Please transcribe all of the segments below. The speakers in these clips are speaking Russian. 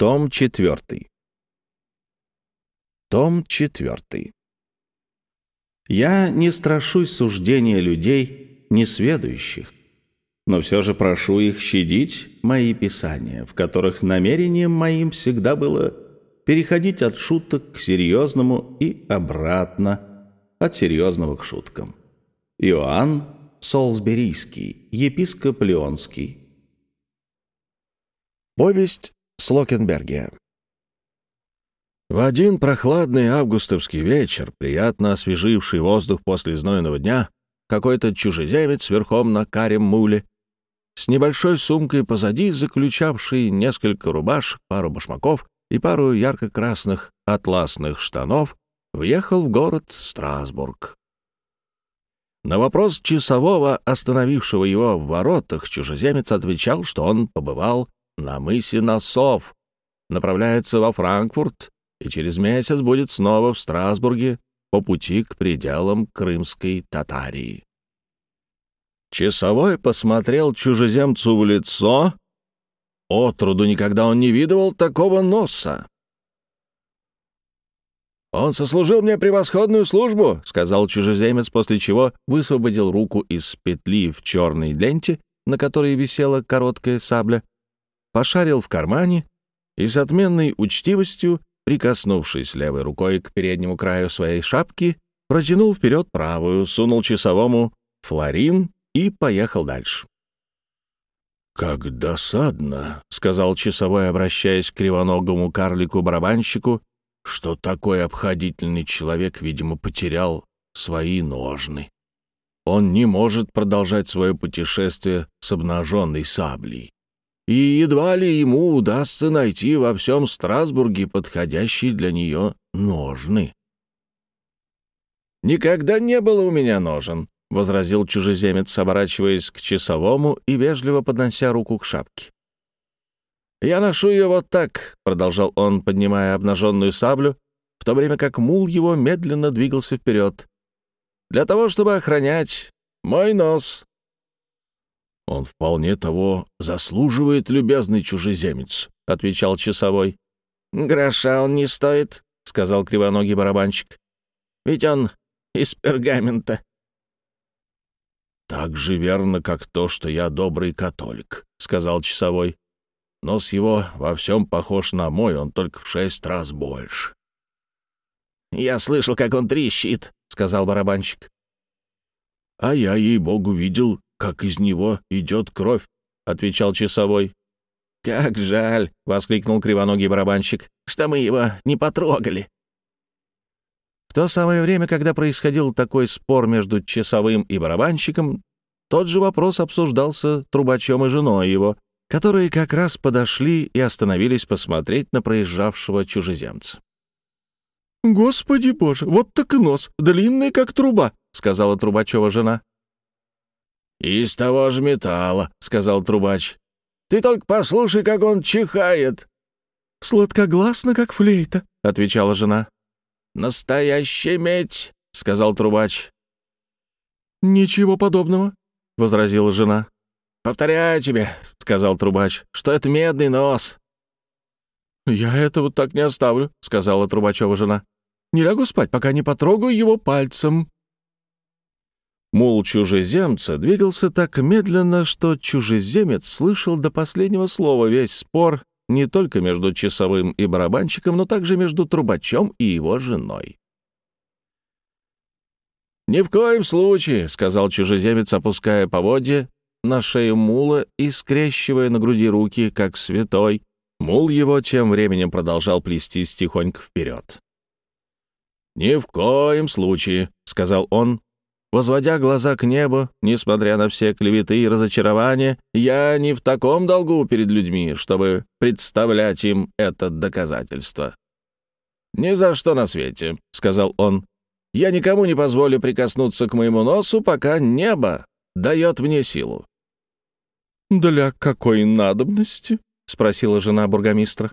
Том 4. Том 4. Я не страшусь суждения людей, несведущих, но все же прошу их щадить мои писания, в которых намерением моим всегда было переходить от шуток к серьезному и обратно, от серьезного к шуткам. Иоанн Солсберийский, епископ Леонский. Повесть Слокенбергия. В один прохладный августовский вечер, приятно освеживший воздух после знойного дня, какой-то чужеземец верхом на карем муле, с небольшой сумкой позади, заключавший несколько рубашек, пару башмаков и пару ярко-красных атласных штанов, въехал в город Страсбург. На вопрос часового, остановившего его в воротах, чужеземец отвечал, что он побывал на мысе Носов, направляется во Франкфурт и через месяц будет снова в Страсбурге по пути к пределам Крымской Татарии. Часовой посмотрел чужеземцу в лицо. Отруду никогда он не видывал такого носа. «Он сослужил мне превосходную службу», — сказал чужеземец, после чего высвободил руку из петли в черной ленте, на которой висела короткая сабля, пошарил в кармане и с отменной учтивостью, прикоснувшись левой рукой к переднему краю своей шапки, протянул вперед правую, сунул часовому флорин и поехал дальше. «Как досадно», — сказал часовой, обращаясь к кривоногому карлику-барабанщику, что такой обходительный человек, видимо, потерял свои ножны. Он не может продолжать свое путешествие с обнаженной саблей и едва ли ему удастся найти во всем Страсбурге подходящие для нее ножны. «Никогда не было у меня ножен», — возразил чужеземец, оборачиваясь к часовому и вежливо поднося руку к шапке. «Я ношу ее вот так», — продолжал он, поднимая обнаженную саблю, в то время как мул его медленно двигался вперед. «Для того, чтобы охранять мой нос, «Он вполне того заслуживает, любезный чужеземец», — отвечал часовой. «Гроша он не стоит», — сказал кривоногий барабанщик. «Ведь он из пергамента». «Так же верно, как то, что я добрый католик», — сказал часовой. «Нос его во всем похож на мой, он только в шесть раз больше». «Я слышал, как он трещит», — сказал барабанщик. «А я, ей-богу, видел, как из него идет кровь», — отвечал часовой. «Как жаль!» — воскликнул кривоногий барабанщик, «что мы его не потрогали». В то самое время, когда происходил такой спор между часовым и барабанщиком, тот же вопрос обсуждался трубачом и женой его, которые как раз подошли и остановились посмотреть на проезжавшего чужеземца. «Господи боже, вот так нос, длинный, как труба», — сказала Трубачева жена. «Из того же металла», — сказал трубач. «Ты только послушай, как он чихает». «Сладкогласно, как флейта», — отвечала жена. «Настоящая медь», — сказал трубач. «Ничего подобного», — возразила жена. «Повторяю тебе», — сказал трубач, — «что это медный нос». «Я этого так не оставлю», — сказала Трубачева жена. «Не лягу спать, пока не потрогаю его пальцем». Мул чужеземца двигался так медленно, что чужеземец слышал до последнего слова весь спор не только между часовым и барабанщиком, но также между трубачом и его женой. «Ни в коем случае», — сказал чужеземец, опуская поводья на шею мула и скрещивая на груди руки, как святой. Мул его тем временем продолжал плестись тихонько вперед. «Ни в коем случае», — сказал он, Возводя глаза к небу, несмотря на все клеветы и разочарования, я не в таком долгу перед людьми, чтобы представлять им это доказательство. «Ни за что на свете», — сказал он. «Я никому не позволю прикоснуться к моему носу, пока небо дает мне силу». «Для какой надобности?» — спросила жена бургомистра.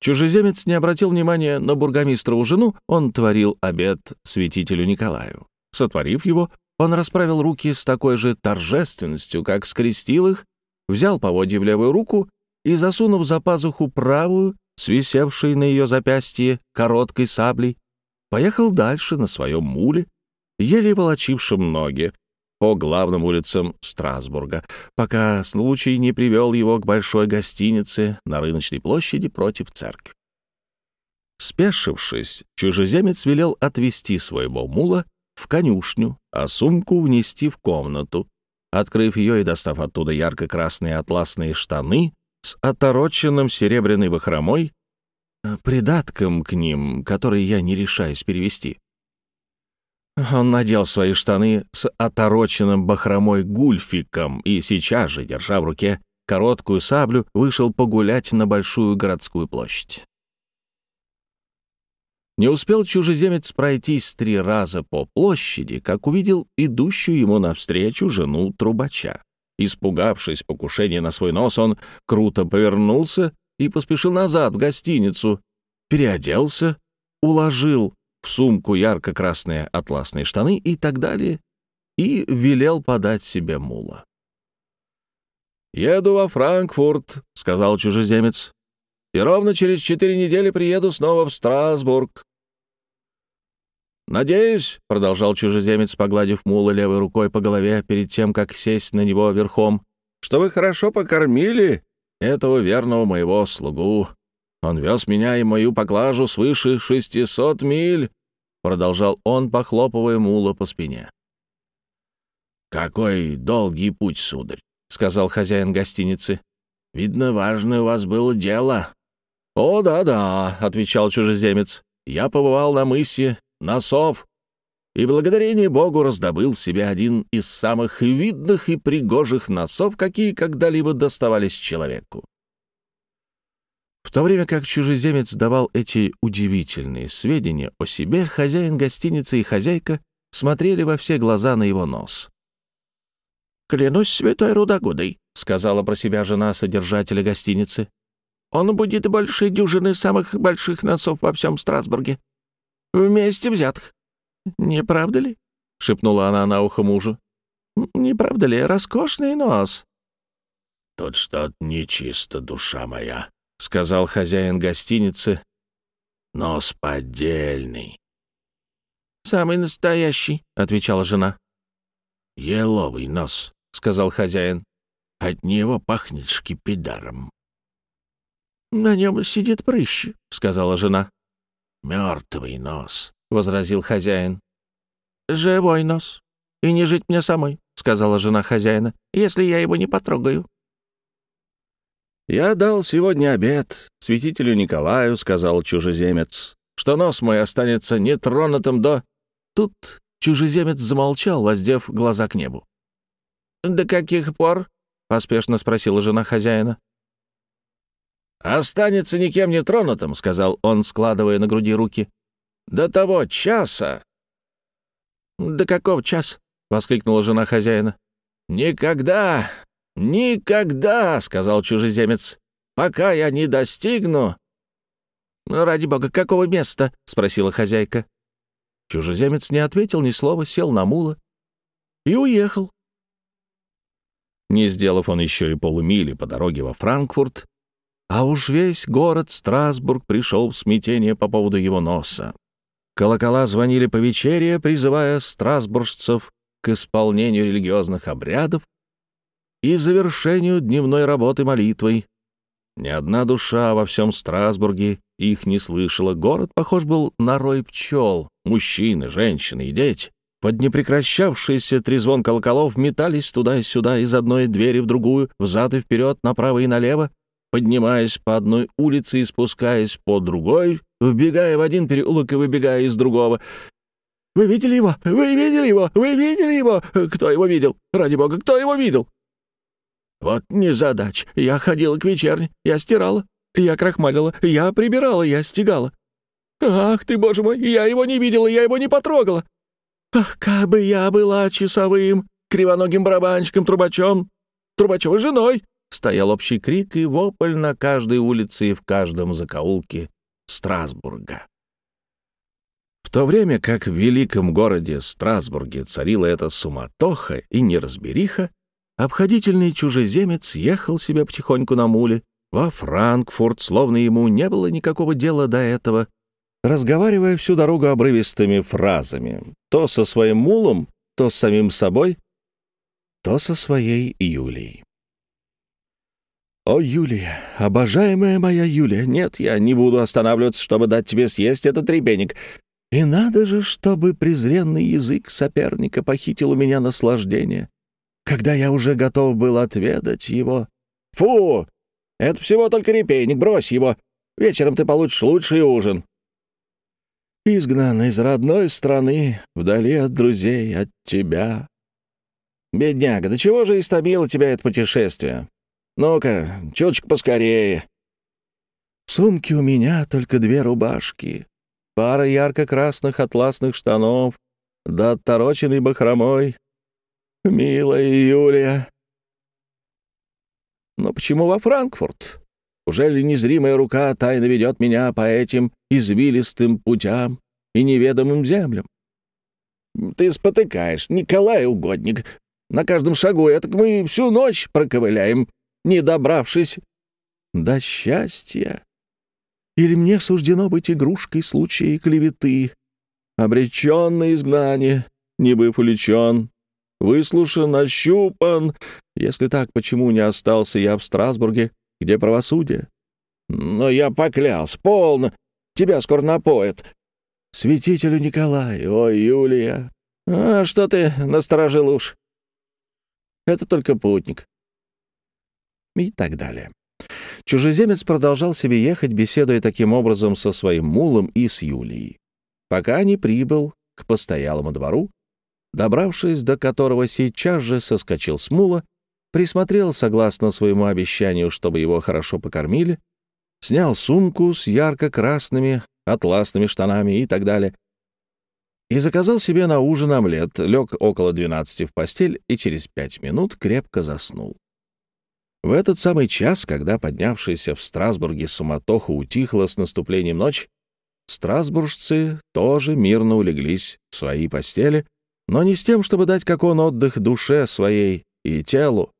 Чужеземец не обратил внимания на бургомистрову жену, он творил обед святителю Николаю. Сотворив его, он расправил руки с такой же торжественностью, как скрестил их, взял поводья в левую руку и, засунув за пазуху правую, свисевшей на ее запястье короткой саблей, поехал дальше на своем муле, еле волочившем ноги, по главным улицам Страсбурга, пока случай не привел его к большой гостинице на рыночной площади против церкви. Спешившись, чужеземец велел отвезти своего мула в конюшню, а сумку внести в комнату. Открыв ее и достав оттуда ярко-красные атласные штаны с отороченным серебряной бахромой, э, придатком к ним, который я не решаюсь перевести. Он надел свои штаны с отороченным бахромой гульфиком и сейчас же, держа в руке короткую саблю, вышел погулять на большую городскую площадь. Не успел чужеземец пройтись три раза по площади, как увидел идущую ему навстречу жену трубача. Испугавшись покушения на свой нос, он круто повернулся и поспешил назад в гостиницу, переоделся, уложил в сумку ярко-красные атласные штаны и так далее, и велел подать себе мула. «Еду во Франкфурт», — сказал чужеземец, — «и ровно через четыре недели приеду снова в Страсбург. «Надеюсь», — продолжал чужеземец, погладив мула левой рукой по голове перед тем, как сесть на него верхом, «что вы хорошо покормили этого верного моего слугу. Он вез меня и мою поклажу свыше шестисот миль», — продолжал он, похлопывая мула по спине. «Какой долгий путь, сударь», — сказал хозяин гостиницы. «Видно, важное у вас было дело». «О, да-да», — отвечал чужеземец. «Я побывал на мысе носов, и благодарение Богу раздобыл себе один из самых видных и пригожих носов, какие когда-либо доставались человеку. В то время как чужеземец давал эти удивительные сведения о себе, хозяин гостиницы и хозяйка смотрели во все глаза на его нос. «Клянусь святой Рудогудой», — сказала про себя жена содержателя гостиницы. «Он будет больше дюжины самых больших носов во всем Страсбурге. Вместе взятых. Не правда ли?» — шепнула она на ухо мужу. «Не правда ли? Роскошный нос». «Тут что-то нечисто, душа моя», — сказал хозяин гостиницы. «Нос поддельный». «Самый настоящий», — отвечала жена. «Еловый нос», — сказал хозяин. «От него пахнет шкипидаром». «На нем сидит прыщ», — сказала жена. «Мертвый нос», — возразил хозяин. «Живой нос. И не жить мне самой», — сказала жена хозяина, «если я его не потрогаю». «Я дал сегодня обед святителю Николаю», — сказал чужеземец, «что нос мой останется нетронутым до...» Тут чужеземец замолчал, воздев глаза к небу. «До каких пор?» — поспешно спросила жена хозяина. «Останется никем не тронутым», — сказал он, складывая на груди руки. «До того часа». «До какого часа?» — воскликнула жена хозяина. «Никогда, никогда», — сказал чужеземец, — «пока я не достигну». «Ну, ради бога, какого места?» — спросила хозяйка. Чужеземец не ответил ни слова, сел на мула и уехал. Не сделав он еще и полумили по дороге во Франкфурт, а уж весь город Страсбург пришел в смятение по поводу его носа. Колокола звонили по вечере, призывая страсбуржцев к исполнению религиозных обрядов и завершению дневной работы молитвой. Ни одна душа во всем Страсбурге их не слышала. Город похож был на рой пчел. Мужчины, женщины и дети под непрекращавшийся трезвон колоколов метались туда и сюда из одной двери в другую, взад и вперед, направо и налево, поднимаясь по одной улице и спускаясь по другой, вбегая в один переулок и выбегая из другого. «Вы видели его? Вы видели его? Вы видели его? Кто его видел? Ради бога, кто его видел?» «Вот незадач. Я ходила к вечерне, я стирала, я крахмалила, я прибирала, я стегала. Ах ты, боже мой, я его не видела, я его не потрогала. Ах, как бы я была часовым, кривоногим барабанщиком, трубачом, трубачевой женой!» Стоял общий крик и вопль на каждой улице и в каждом закоулке Страсбурга. В то время как в великом городе Страсбурге царила эта суматоха и неразбериха, обходительный чужеземец ехал себе потихоньку на муле, во Франкфурт, словно ему не было никакого дела до этого, разговаривая всю дорогу обрывистыми фразами, то со своим мулом, то с самим собой, то со своей Юлией. «О, Юлия, обожаемая моя Юлия, нет, я не буду останавливаться, чтобы дать тебе съесть этот ребенек. И надо же, чтобы презренный язык соперника похитил у меня наслаждение, когда я уже готов был отведать его. Фу! Это всего только репейник, брось его. Вечером ты получишь лучший ужин. Изгнан из родной страны, вдали от друзей, от тебя. Бедняга, до чего же истомило тебя это путешествие? Ну-ка, чуточку поскорее. В сумке у меня только две рубашки, пара ярко-красных атласных штанов, да оттороченный бахромой. Милая Юлия. Но почему во Франкфурт? Ужели незримая рука тайно ведет меня по этим извилистым путям и неведомым землям? Ты спотыкаешь, Николай Угодник. На каждом шагу это мы всю ночь проковыляем, не добравшись до счастья. Или мне суждено быть игрушкой случая клеветы, обречен на изгнание, не быв уличен, выслушан, ощупан. Если так, почему не остался я в Страсбурге, где правосудие? Но я поклялся, полно, тебя скоро напоят. Святителю Николай, ой, Юлия, а что ты насторожил уж? Это только путник. И так далее. Чужеземец продолжал себе ехать, беседуя таким образом со своим мулом и с Юлией, пока не прибыл к постоялому двору, добравшись до которого сейчас же соскочил с мула, присмотрел, согласно своему обещанию, чтобы его хорошо покормили, снял сумку с ярко-красными атласными штанами и так далее, и заказал себе на ужин омлет, лег около двенадцати в постель и через пять минут крепко заснул. В этот самый час, когда поднявшаяся в Страсбурге суматоха утихла с наступлением ночи, страсбуржцы тоже мирно улеглись в свои постели, но не с тем, чтобы дать как он отдых душе своей и телу.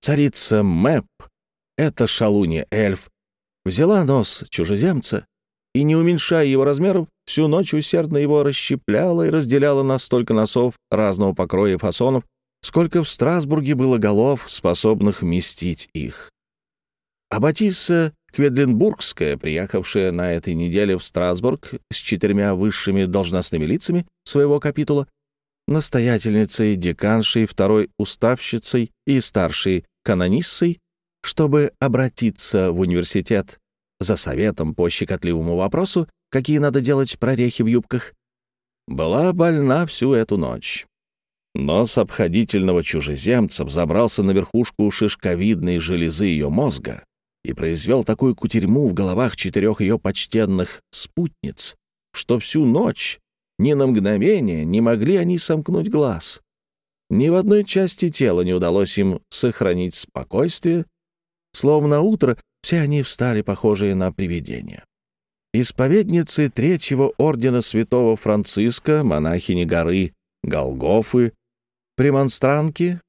Царица Мэп, эта шалунья-эльф, взяла нос чужеземца и, не уменьшая его размеров, всю ночь усердно его расщепляла и разделяла на столько носов разного покроя и фасонов, сколько в Страсбурге было голов, способных вместить их. А Батисса Кведленбургская, приехавшая на этой неделе в Страсбург с четырьмя высшими должностными лицами своего капитула, настоятельницей, деканшей, второй уставщицей и старшей канониссой, чтобы обратиться в университет за советом по щекотливому вопросу, какие надо делать прорехи в юбках, была больна всю эту ночь. Нос обходительного чужеземца взобрался на верхушку шишковидной железы ее мозга и произвел такую кутерьму в головах четырех ее почтенных спутниц, что всю ночь ни на мгновение не могли они сомкнуть глаз. Ни в одной части тела не удалось им сохранить спокойствие, словно утро все они встали, похожие на привидения. Исповедницы Третьего Ордена Святого Франциска, монахини горы Голгофы, премонстранки,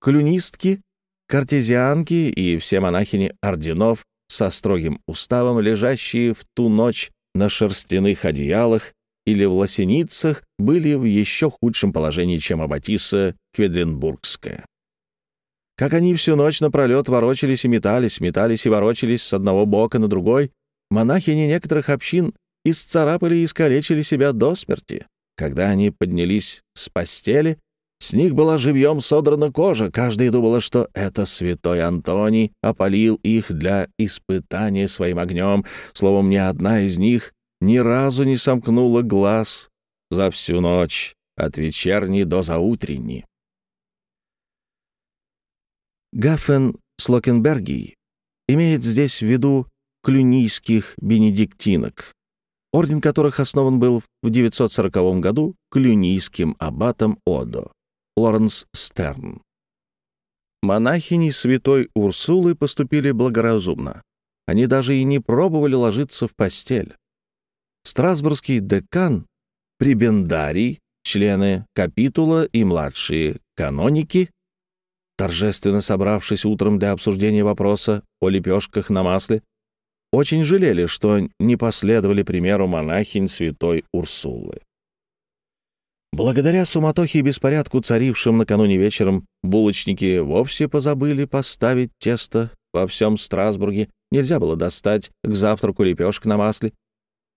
клюнистки, картезианки и все монахини орденов со строгим уставом, лежащие в ту ночь на шерстяных одеялах или в лосеницах, были в еще худшем положении, чем Аббатиса Кведленбургская. Как они всю ночь напролет ворочались и метались, метались и ворочались с одного бока на другой, монахини некоторых общин исцарапали и искалечили себя до смерти. Когда они поднялись с постели, с них была живьем содрана кожа, каждая думала, что это святой Антоний опалил их для испытания своим огнем. Словом, ни одна из них ни разу не сомкнула глаз за всю ночь, от вечерней до заутренней. Гаффен Слокенбергий имеет здесь в виду клюнийских бенедиктинок, орден которых основан был в 940 году клюнийским аббатом Одо, Лоренс Стерн. Монахини святой Урсулы поступили благоразумно. Они даже и не пробовали ложиться в постель. Страсбургский декан, прибендарий, члены капитула и младшие каноники торжественно собравшись утром для обсуждения вопроса о лепешках на масле, очень жалели, что не последовали примеру монахинь святой Урсулы. Благодаря суматохе и беспорядку, царившим накануне вечером, булочники вовсе позабыли поставить тесто во всем Страсбурге. Нельзя было достать к завтраку лепешек на масле.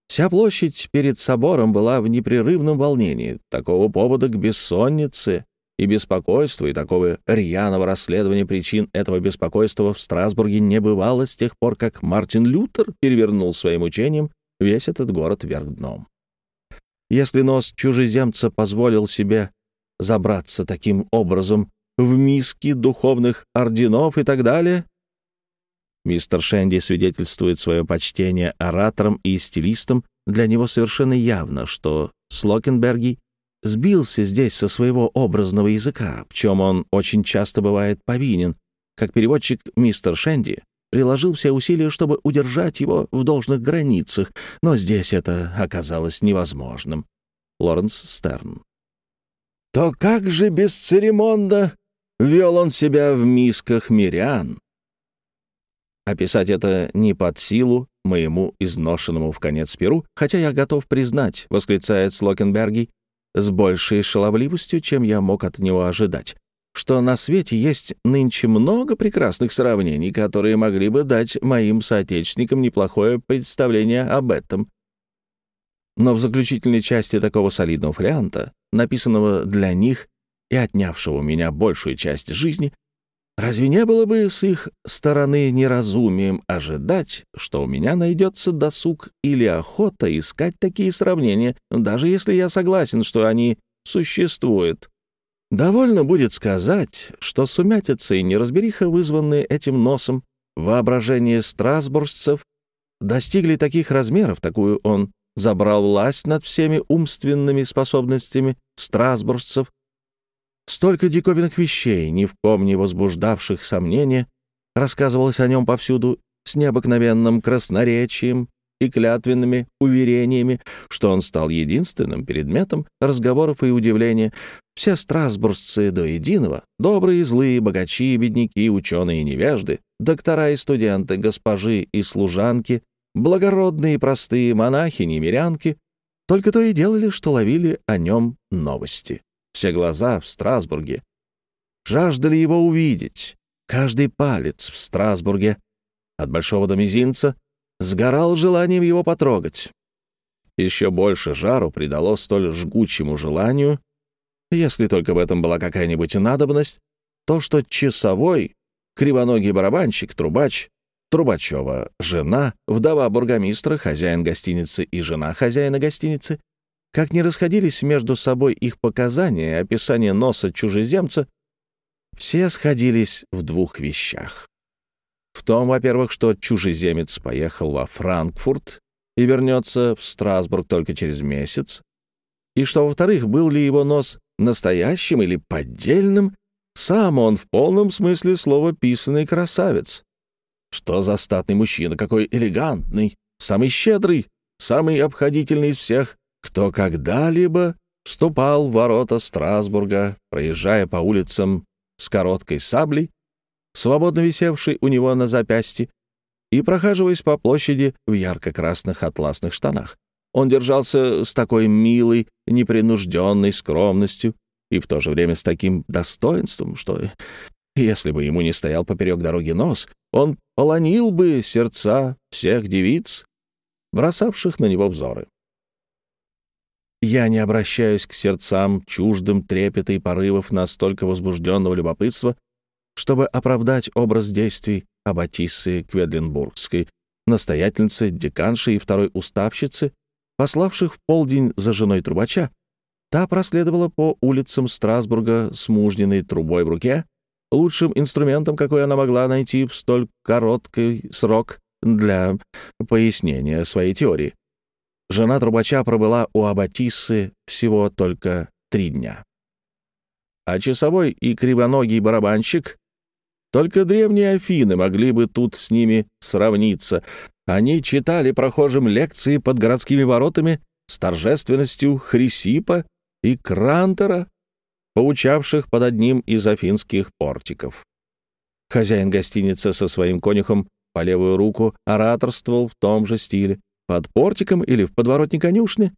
Вся площадь перед собором была в непрерывном волнении. Такого повода к бессоннице и беспокойству, и такого рьяного расследования причин этого беспокойства в Страсбурге не бывало с тех пор, как Мартин Лютер перевернул своим учением весь этот город вверх дном. Если нос чужеземца позволил себе забраться таким образом в миски духовных орденов и так далее, мистер Шенди свидетельствует свое почтение ораторам и стилистам, для него совершенно явно, что Слокенберги сбился здесь со своего образного языка, в чем он очень часто бывает повинен. Как переводчик мистер Шенди приложил все усилия, чтобы удержать его в должных границах, но здесь это оказалось невозможным. Лоренс Стерн. То как же бесцеремонно вел он себя в мисках мирян? Описать это не под силу моему изношенному в конец перу, хотя я готов признать, восклицает Слокенберги, с большей шаловливостью, чем я мог от него ожидать, что на свете есть нынче много прекрасных сравнений, которые могли бы дать моим соотечественникам неплохое представление об этом. Но в заключительной части такого солидного фолианта, написанного для них и отнявшего у меня большую часть жизни, Разве не было бы с их стороны неразумием ожидать, что у меня найдется досуг или охота искать такие сравнения, даже если я согласен, что они существуют? Довольно будет сказать, что сумятица и неразбериха, вызванные этим носом, воображение страсбуржцев, достигли таких размеров, такую он забрал власть над всеми умственными способностями страсбуржцев, Столько диковинных вещей, ни в ком не возбуждавших сомнения, рассказывалось о нем повсюду с необыкновенным красноречием и клятвенными уверениями, что он стал единственным предметом разговоров и удивления. Все страсбуржцы до единого, добрые и злые, богачи и бедняки, ученые и невежды, доктора и студенты, госпожи и служанки, благородные и простые монахи, немирянки, только то и делали, что ловили о нем новости. Все глаза в Страсбурге жаждали его увидеть. Каждый палец в Страсбурге, от большого до мизинца, сгорал желанием его потрогать. Еще больше жару придало столь жгучему желанию, если только в этом была какая-нибудь надобность, то, что часовой, кривоногий барабанщик, трубач, Трубачева, жена, вдова бургомистра, хозяин гостиницы и жена хозяина гостиницы как не расходились между собой их показания и описание носа чужеземца, все сходились в двух вещах. В том, во-первых, что чужеземец поехал во Франкфурт и вернется в Страсбург только через месяц, и что, во-вторых, был ли его нос настоящим или поддельным, сам он в полном смысле слова писанный красавец. Что за статный мужчина, какой элегантный, самый щедрый, самый обходительный из всех, кто когда-либо вступал в ворота Страсбурга, проезжая по улицам с короткой саблей, свободно висевшей у него на запястье, и прохаживаясь по площади в ярко-красных атласных штанах. Он держался с такой милой, непринужденной скромностью и в то же время с таким достоинством, что, если бы ему не стоял поперек дороги нос, он полонил бы сердца всех девиц, бросавших на него взоры. Я не обращаюсь к сердцам чуждым трепета и порывов настолько возбужденного любопытства, чтобы оправдать образ действий Аббатиссы Кведленбургской, настоятельницы, деканши и второй уставщицы, пославших в полдень за женой трубача. Та проследовала по улицам Страсбурга с мужниной трубой в руке, лучшим инструментом, какой она могла найти в столь короткий срок для пояснения своей теории. Жена трубача пробыла у Аббатиссы всего только три дня. А часовой и кривоногий барабанщик только древние Афины могли бы тут с ними сравниться. Они читали прохожим лекции под городскими воротами с торжественностью Хрисипа и Крантера. поучавших под одним из афинских портиков. Хозяин гостиницы со своим конюхом по левую руку ораторствовал в том же стиле, под портиком или в подворотне конюшни,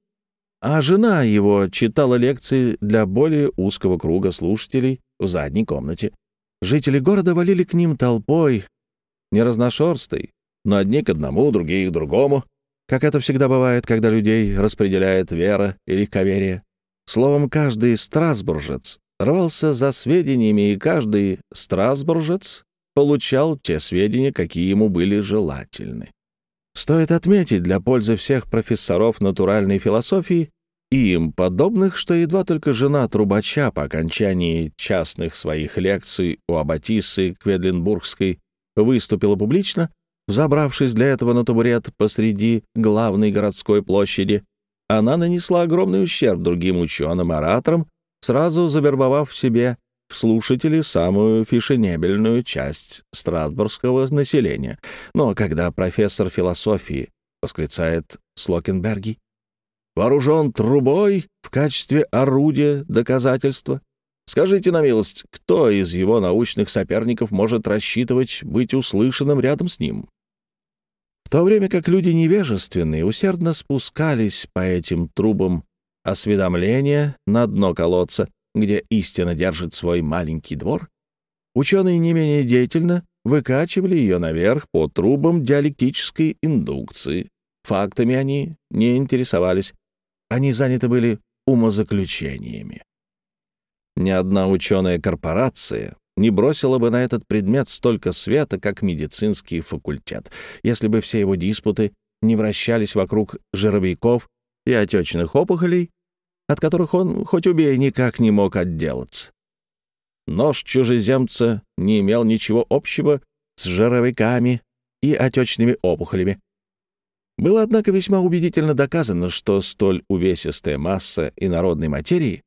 а жена его читала лекции для более узкого круга слушателей в задней комнате. Жители города валили к ним толпой, не разношерстой, но одни к одному, другие к другому, как это всегда бывает, когда людей распределяет вера или легковерие. Словом, каждый страсбуржец рвался за сведениями, и каждый страсбуржец получал те сведения, какие ему были желательны. Стоит отметить для пользы всех профессоров натуральной философии и им подобных, что едва только жена трубача по окончании частных своих лекций у Аббатиссы Кведлинбургской выступила публично, взобравшись для этого на табурет посреди главной городской площади, она нанесла огромный ущерб другим ученым-ораторам, сразу завербовав в себе в слушатели самую фешенебельную часть страсбургского населения. Но когда профессор философии восклицает Слокенберги, вооружен трубой в качестве орудия доказательства, скажите на милость, кто из его научных соперников может рассчитывать быть услышанным рядом с ним? В то время как люди невежественные усердно спускались по этим трубам осведомления на дно колодца, где истина держит свой маленький двор, ученые не менее деятельно выкачивали ее наверх по трубам диалектической индукции. Фактами они не интересовались, они заняты были умозаключениями. Ни одна ученая корпорация не бросила бы на этот предмет столько света, как медицинский факультет, если бы все его диспуты не вращались вокруг жировиков и отечных опухолей, от которых он, хоть убей, никак не мог отделаться. Нож чужеземца не имел ничего общего с жировиками и отечными опухолями. Было, однако, весьма убедительно доказано, что столь увесистая масса инородной материи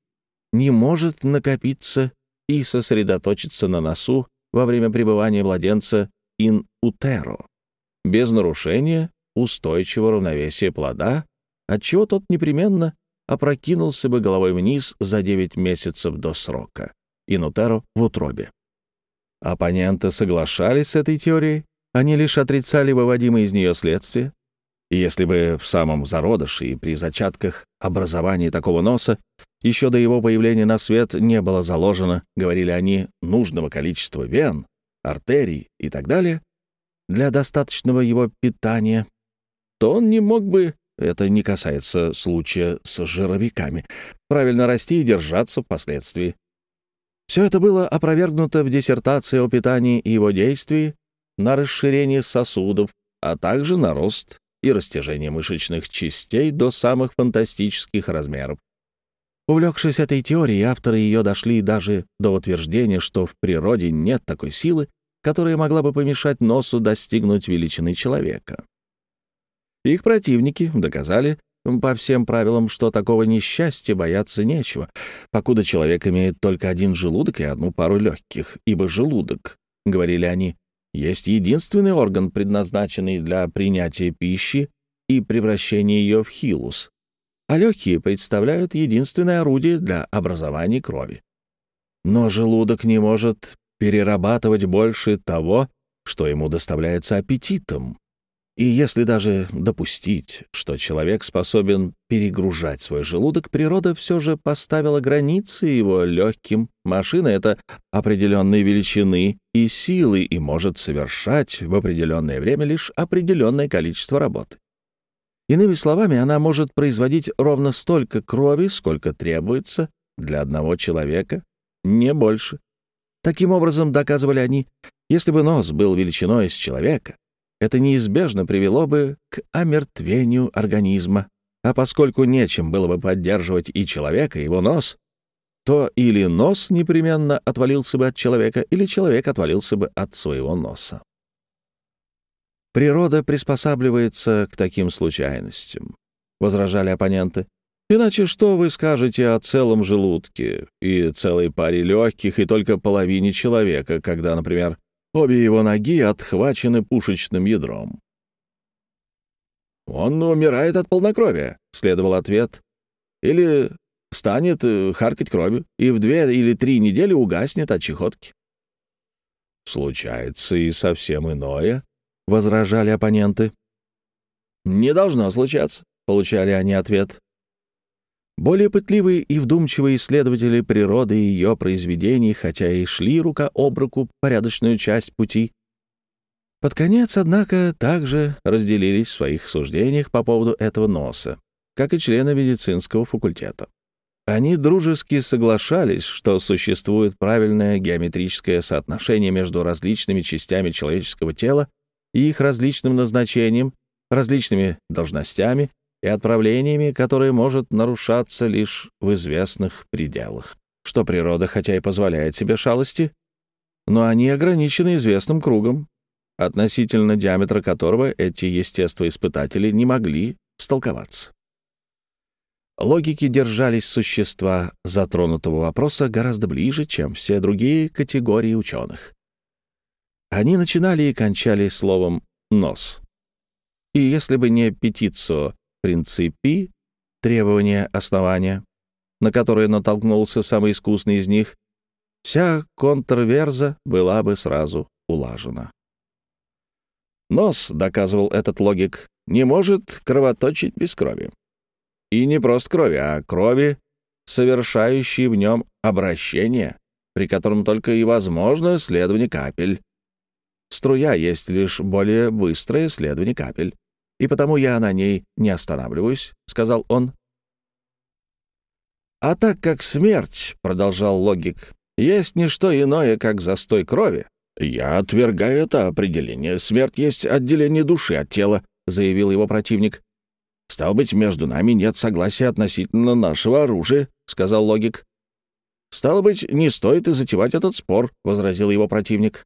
не может накопиться и сосредоточиться на носу во время пребывания младенца in utero, без нарушения устойчивого равновесия плода, отчего тот непременно опрокинулся бы головой вниз за 9 месяцев до срока, in utero в утробе. Оппоненты соглашались с этой теорией, они лишь отрицали выводимые из нее следствия, и если бы в самом зародыше и при зачатках образования такого носа еще до его появления на свет не было заложено, говорили они, нужного количества вен, артерий и так далее, для достаточного его питания, то он не мог бы, это не касается случая с жировиками, правильно расти и держаться впоследствии. Все это было опровергнуто в диссертации о питании и его действии на расширение сосудов, а также на рост и растяжение мышечных частей до самых фантастических размеров. Увлекшись этой теорией, авторы ее дошли даже до утверждения, что в природе нет такой силы, которая могла бы помешать носу достигнуть величины человека. Их противники доказали по всем правилам, что такого несчастья бояться нечего, покуда человек имеет только один желудок и одну пару легких, ибо желудок, — говорили они, есть единственный орган, предназначенный для принятия пищи и превращения ее в хилус, а легкие представляют единственное орудие для образования крови. Но желудок не может перерабатывать больше того, что ему доставляется аппетитом. И если даже допустить, что человек способен перегружать свой желудок, природа все же поставила границы его легким. Машина — это определенной величины и силы и может совершать в определенное время лишь определенное количество работы. Иными словами, она может производить ровно столько крови, сколько требуется для одного человека, не больше. Таким образом, доказывали они, если бы нос был величиной с человека, это неизбежно привело бы к омертвению организма. А поскольку нечем было бы поддерживать и человека, и его нос, то или нос непременно отвалился бы от человека, или человек отвалился бы от своего носа. Природа приспосабливается к таким случайностям, — возражали оппоненты. Иначе что вы скажете о целом желудке и целой паре легких и только половине человека, когда, например, Обе его ноги отхвачены пушечным ядром. «Он умирает от полнокровия», — следовал ответ. Или станет э, харкать кровью и в две или три недели угаснет от чехотки. «Случается и совсем иное», — возражали оппоненты. «Не должно случаться», — получали они ответ. Более пытливые и вдумчивые исследователи природы и ее произведений, хотя и шли рука об руку порядочную часть пути, под конец, однако, также разделились в своих суждениях по поводу этого носа, как и члены медицинского факультета. Они дружески соглашались, что существует правильное геометрическое соотношение между различными частями человеческого тела и их различным назначением, различными должностями и отправлениями, которые может нарушаться лишь в известных пределах. Что природа, хотя и позволяет себе шалости, но они ограничены известным кругом, относительно диаметра которого эти естествоиспытатели не могли столковаться. Логики держались существа затронутого вопроса гораздо ближе, чем все другие категории ученых. Они начинали и кончали словом «нос». И если бы не петицию принципи, требования основания, на которые натолкнулся самый искусный из них, вся контрверза была бы сразу улажена. Нос, доказывал этот логик, не может кровоточить без крови. И не просто крови, а крови, совершающей в нем обращение, при котором только и возможно следование капель. Струя есть лишь более быстрое следование капель, и потому я на ней не останавливаюсь, — сказал он. А так как смерть, — продолжал логик, — есть не что иное, как застой крови, «Я отвергаю это определение. Смерть есть отделение души от тела», — заявил его противник. «Стал быть, между нами нет согласия относительно нашего оружия», — сказал логик. «Стало быть, не стоит и затевать этот спор», — возразил его противник.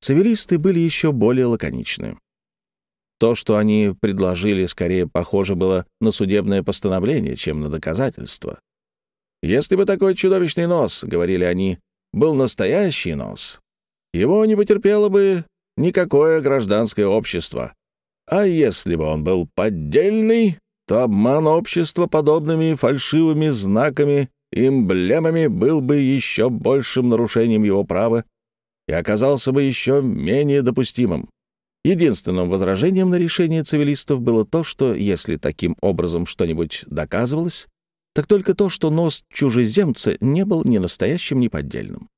Цивилисты были еще более лаконичны. То, что они предложили, скорее похоже было на судебное постановление, чем на доказательство. «Если бы такой чудовищный нос, — говорили они, — был настоящий нос, его не потерпело бы никакое гражданское общество. А если бы он был поддельный, то обман общества подобными фальшивыми знаками, эмблемами был бы еще большим нарушением его права и оказался бы еще менее допустимым. Единственным возражением на решение цивилистов было то, что если таким образом что-нибудь доказывалось, так только то, что нос чужеземца не был ни настоящим, ни поддельным.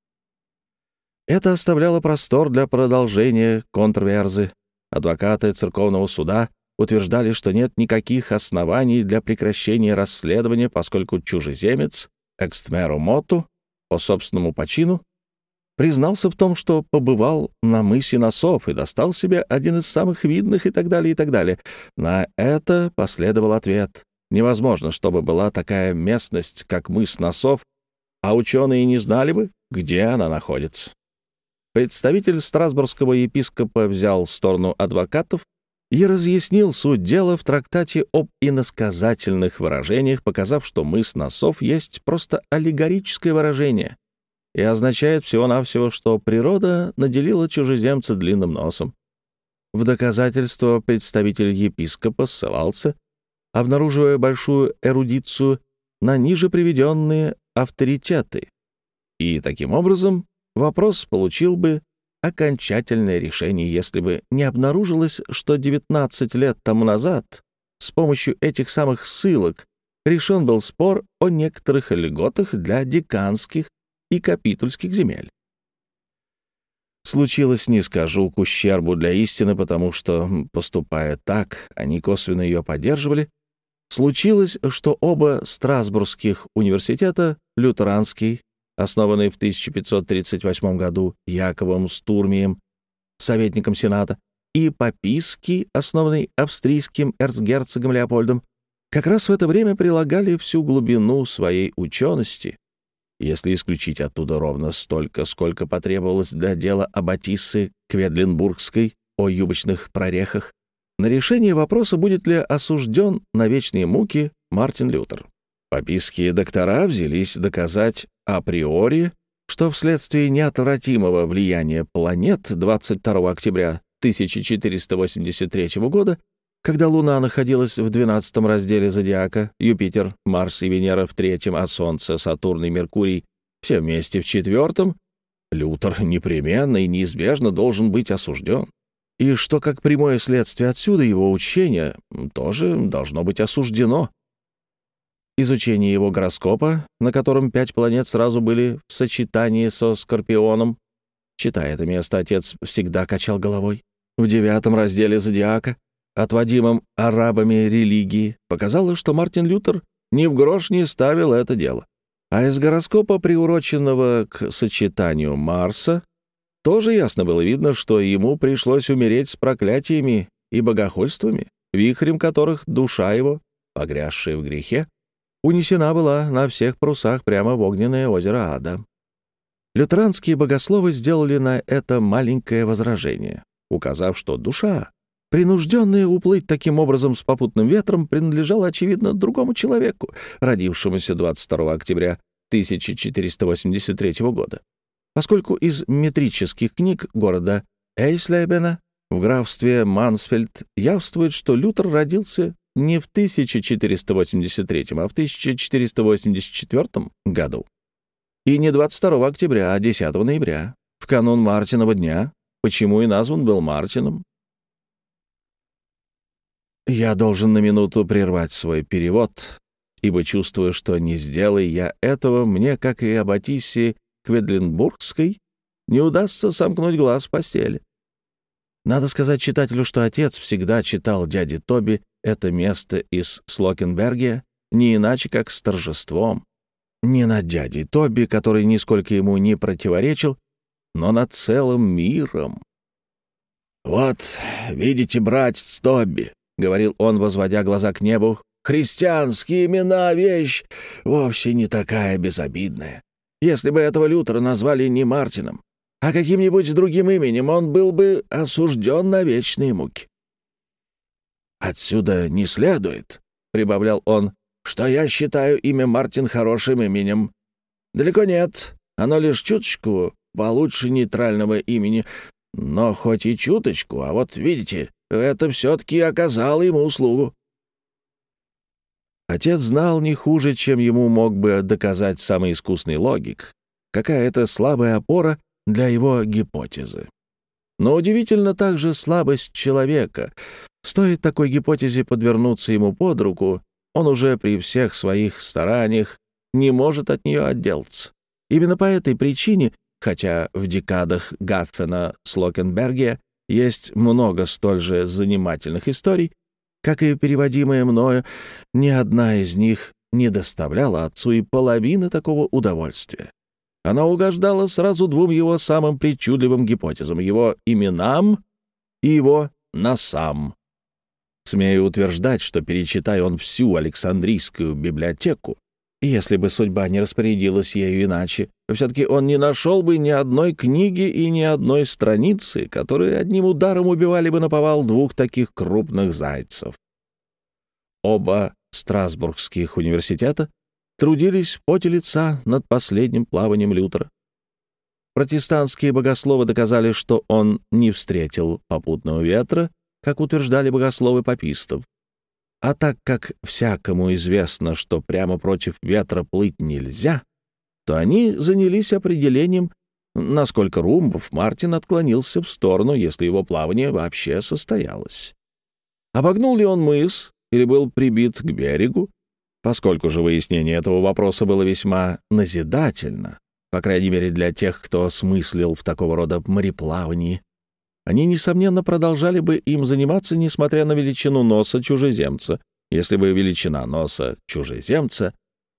Это оставляло простор для продолжения контрверзы. Адвокаты церковного суда утверждали, что нет никаких оснований для прекращения расследования, поскольку чужеземец, экстмеру моту, по собственному почину, признался в том, что побывал на мысе Носов и достал себе один из самых видных и так далее, и так далее. На это последовал ответ. Невозможно, чтобы была такая местность, как мыс Носов, а ученые не знали бы, где она находится. Представитель страсбургского епископа взял сторону адвокатов и разъяснил суть дела в трактате об иносказательных выражениях, показав, что мыс носов есть просто аллегорическое выражение и означает всего-навсего, что природа наделила чужеземца длинным носом. В доказательство представитель епископа ссылался, обнаруживая большую эрудицию на ниже приведенные авторитеты, и таким образом вопрос получил бы окончательное решение, если бы не обнаружилось, что 19 лет тому назад с помощью этих самых ссылок решен был спор о некоторых льготах для деканских и капитульских земель. Случилось, не скажу, к ущербу для истины, потому что, поступая так, они косвенно ее поддерживали. Случилось, что оба Страсбургских университета, лютеранский основанный в 1538 году Яковом Стурмием, советником Сената, и Папиский, основанный австрийским эрцгерцогом Леопольдом, как раз в это время прилагали всю глубину своей учености, если исключить оттуда ровно столько, сколько потребовалось для дела Аббатиссы Кведлинбургской о юбочных прорехах, на решение вопроса, будет ли осужден на вечные муки Мартин Лютер. Папистские доктора взялись доказать априори, что вследствие неотвратимого влияния планет 22 октября 1483 года Когда Луна находилась в двенадцатом разделе зодиака, Юпитер, Марс и Венера в третьем, а Солнце, Сатурн и Меркурий все вместе в четвертом, Лютер непременно и неизбежно должен быть осужден. И что, как прямое следствие отсюда, его учение тоже должно быть осуждено. Изучение его гороскопа, на котором пять планет сразу были в сочетании со Скорпионом, читая это место, отец всегда качал головой. В девятом разделе «Зодиака», отводимом арабами религии, показало, что Мартин Лютер ни в грош не ставил это дело. А из гороскопа, приуроченного к сочетанию Марса, тоже ясно было видно, что ему пришлось умереть с проклятиями и богохульствами, вихрем которых душа его, погрязшая в грехе, унесена была на всех парусах прямо в огненное озеро Ада. Лютеранские богословы сделали на это маленькое возражение, указав, что душа, принужденная уплыть таким образом с попутным ветром, принадлежала, очевидно, другому человеку, родившемуся 22 октября 1483 года поскольку из метрических книг города Эйслебена в графстве Мансфельд явствует, что Лютер родился не в 1483, а в 1484 году. И не 22 октября, а 10 ноября, в канун Мартинова дня, почему и назван был Мартином. Я должен на минуту прервать свой перевод, ибо чувствую, что не сделай я этого, мне, как и Аббатисе Кведлинбургской не удастся сомкнуть глаз в постели. Надо сказать читателю, что отец всегда читал дяде Тоби это место из Слокенбергия не иначе, как с торжеством. Не над дядей Тоби, который нисколько ему не противоречил, но над целым миром. «Вот, видите, братец Тоби», — говорил он, возводя глаза к небу, — «христианские имена — вещь вовсе не такая безобидная. Если бы этого Лютера назвали не Мартином, а каким-нибудь другим именем, он был бы осужден на вечные муки. «Отсюда не следует», — прибавлял он, — «что я считаю имя Мартин хорошим именем. Далеко нет, оно лишь чуточку получше нейтрального имени, но хоть и чуточку, а вот, видите, это все-таки оказало ему услугу. Отец знал не хуже, чем ему мог бы доказать самый искусный логик, какая это слабая опора для его гипотезы. Но удивительно также слабость человека. Стоит такой гипотезе подвернуться ему под руку, он уже при всех своих стараниях не может от нее отделаться. Именно по этой причине, хотя в декадах Гаффена с Локенберге есть много столь же занимательных историй, как и переводимая мною, ни одна из них не доставляла отцу и половины такого удовольствия. Она угождала сразу двум его самым причудливым гипотезам — его именам и его носам. Смею утверждать, что, перечитая он всю Александрийскую библиотеку, если бы судьба не распорядилась ею иначе, все-таки он не нашел бы ни одной книги и ни одной страницы, которые одним ударом убивали бы на повал двух таких крупных зайцев. Оба Страсбургских университета трудились в поте лица над последним плаванием Лютера. Протестантские богословы доказали, что он не встретил попутного ветра, как утверждали богословы папистов. А так как всякому известно, что прямо против ветра плыть нельзя, то они занялись определением, насколько Румбов Мартин отклонился в сторону, если его плавание вообще состоялось. Обогнул ли он мыс или был прибит к берегу? Поскольку же выяснение этого вопроса было весьма назидательно, по крайней мере для тех, кто смыслил в такого рода мореплавании, они, несомненно, продолжали бы им заниматься, несмотря на величину носа чужеземца, если бы величина носа чужеземца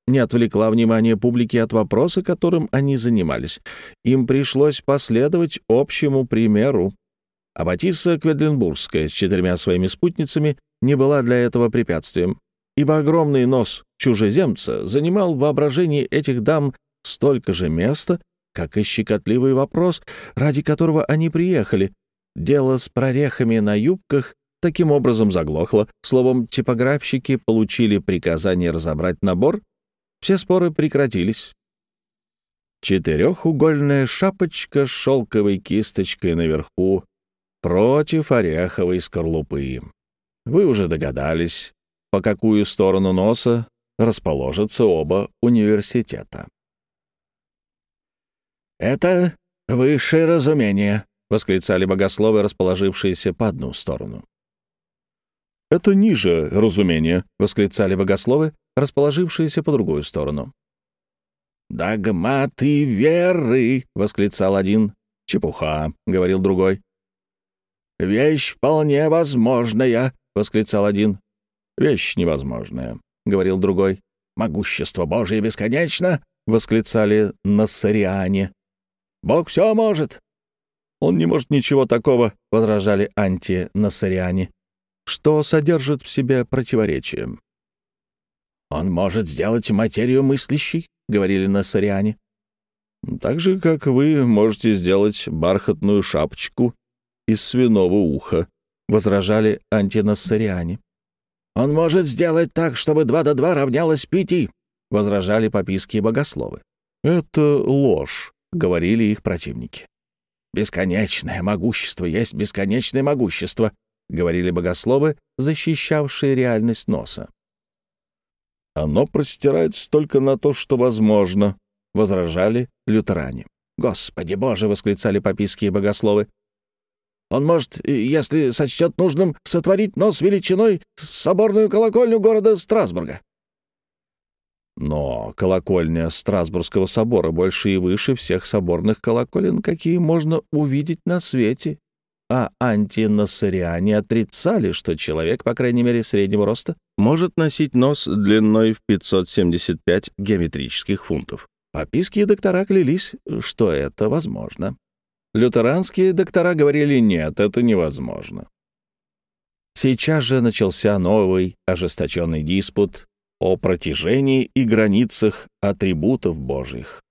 не отвлекла внимание публики от вопроса, которым они занимались. Им пришлось последовать общему примеру. А Батисса Кведленбургская с четырьмя своими спутницами не была для этого препятствием, ибо огромный нос чужеземца занимал в воображении этих дам столько же места, как и щекотливый вопрос, ради которого они приехали, Дело с прорехами на юбках таким образом заглохло. Словом, типографщики получили приказание разобрать набор. Все споры прекратились. Четырехугольная шапочка с шелковой кисточкой наверху против ореховой скорлупы. вы уже догадались, по какую сторону носа расположатся оба университета. «Это высшее разумение», — восклицали богословы, расположившиеся по одну сторону. «Это ниже разумение», — восклицали богословы, расположившиеся по другую сторону. «Догматы веры!» — восклицал один. «Чепуха!» — говорил другой. «Вещь вполне возможная!» — восклицал один. «Вещь невозможная!» — говорил другой. «Могущество Божие бесконечно!» — восклицали нассариане. «Бог все может!» «Он не может ничего такого!» — возражали антинассариане. «Что содержит в себе противоречие?» «Он может сделать материю мыслящей», — говорили нассариане. «Так же, как вы можете сделать бархатную шапочку из свиного уха», — возражали антинассариане. «Он может сделать так, чтобы два до два равнялось пяти», — возражали папийские богословы. «Это ложь», — говорили их противники. «Бесконечное могущество есть бесконечное могущество», — говорили богословы, защищавшие реальность носа. Оно простирается только на то, что возможно, — возражали лютеране. «Господи Боже!» — восклицали папийские богословы. «Он может, если сочтет нужным, сотворить нос величиной соборную колокольню города Страсбурга». Но колокольня Страсбургского собора больше и выше всех соборных колоколен, какие можно увидеть на свете а антинассариане отрицали, что человек, по крайней мере, среднего роста, может носить нос длиной в 575 геометрических фунтов. Папийские доктора клялись, что это возможно. Лютеранские доктора говорили «нет, это невозможно». Сейчас же начался новый ожесточенный диспут о протяжении и границах атрибутов Божьих.